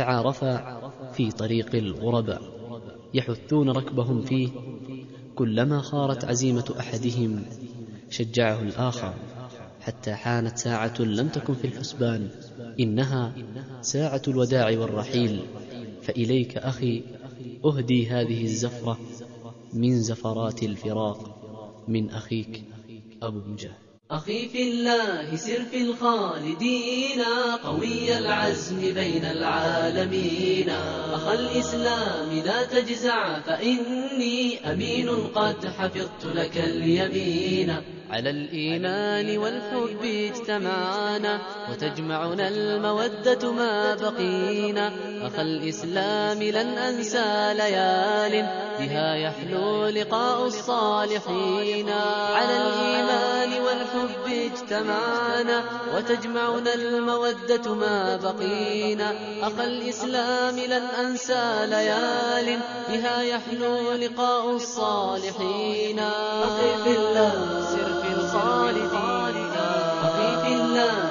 تعارفا في طريق الغرباء يحثون ركبهم فيه كلما خارت عزيمة أحدهم شجعه الآخر. حتى حانت ساعة لم تكن في الحسبان إنها ساعة الوداع والرحيل. فإليك أخي أهدي هذه الزفرة من زفرات الفراق من أخيك أبو مجاهد. أخي في الله سر في الخالدين قوي العزم بين العالمين. أخ الإسلام لا تجزع فإني أمين قد حفظت لك اليمين. على الإيمان والحب اجتمعنا وتجمعنا المودة ما بقينا. أخ الإسلام لن أنسى ليال بها يحلو لقاء الصالحين. والحب اجتمعنا وتجمعنا المودة ما بقينا. أخ الإسلام لن أنسى ليال بها يحلو لقاء الصالحين. أخي في الله سر في الخالدين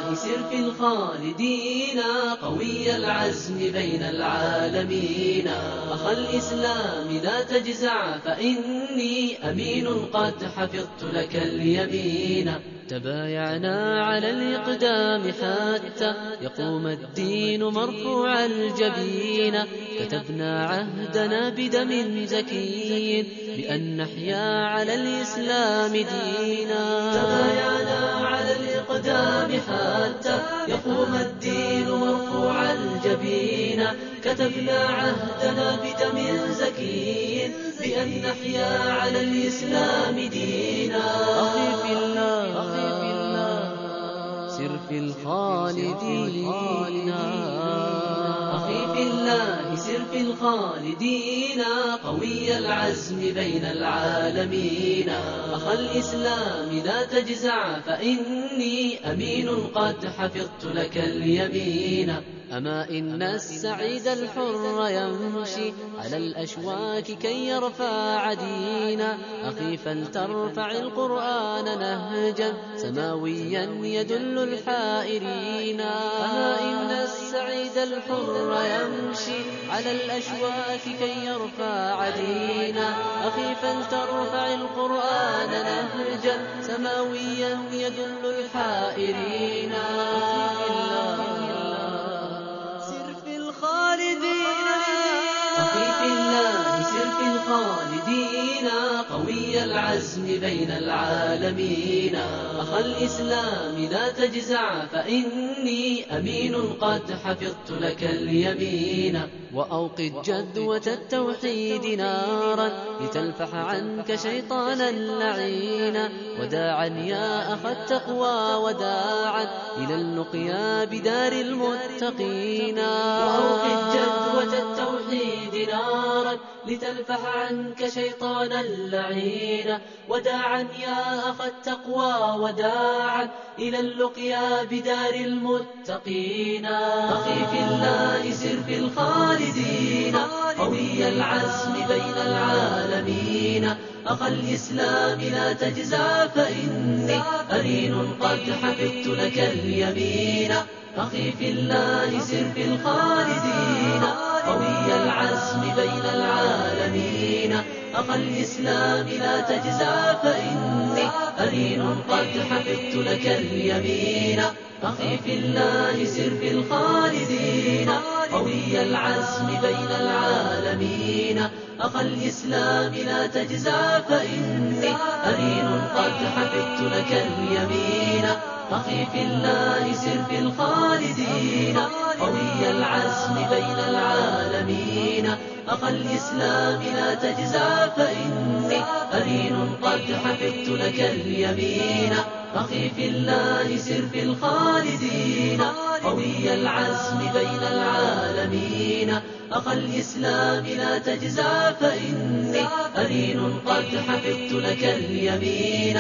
الله سر في الخالدين قوي العزم بين العالمين. أخ الإسلام لا تجزع فإني أمين قد حفظت لك اليمين. تبايعنا على الإقدام حتى يقوم الدين مرفوع الجبين. كتبنا عهدنا بدم زكي بأن نحيا على الإسلام دينا. تبايعنا على الإقدام حتى يقوم الدين مرفوع الجبين. كتبنا عهدنا بدم زكي بأن نحيا على الإسلام دينا. أخي في الله أخي في الله. سر في الخالدين. أخي في الله سر في الخالدين قوي العزم بين العالمين. أخ الإسلام لا تجزع فإني أمين قد حفظت لك اليمين. أما إن السعيد الحر يمشي على الأشواك كي يرفع دينا أخي فلترفع القرآن نهجا سماويا يدل الحائرين أما إن السعيد الحر يمشي على الأشواك كي يرفع دينا أخي فلترفع القرآن نهجا سماويا يدل الحائرين في الخالدين قوي العزم بين العالمين. أخ الإسلام لا تجزع فإني أمين قد حفظت لك اليمين. وأوقد جدوة التوحيد نارا لتلفح عنك شيطانا لعينا وداعا يا أخ التقوى وداعا إلى اللقيا بدار المتقين. وأوقد جدوة التوحيد نارا لتلفح عنك شيطانا لعينا وداعا يا أخ التقوى وداعا إلى اللقيا بدار المتقين. أخي في الله سر في الخالدين. العزم بين العالمين. أخ الإسلام لا تجزع فإني أمين قد حفظت لك اليمين. أخي في الله سر في الخالدين. قوي العزم بين العالمين. أخ الإسلام لا تجزع فإني أمين قد حفظت لك اليمين. أخي في الله سر في الخالدين. قوي العزم بين العالمين. أخ الإسلام لا تجزع فإني أمين قد حفظت لك اليمين. أخي في الله سر في الخالدين. قوي العزم بين العالمين. أخ الإسلام لا تجزع فإني أمين قد حفظت لك اليمين. أخي في الله سر في الخالدين قوي العزم بين العالمين. أخ الإسلام لا تجزع فإني أمين قد حفظت لك اليمين.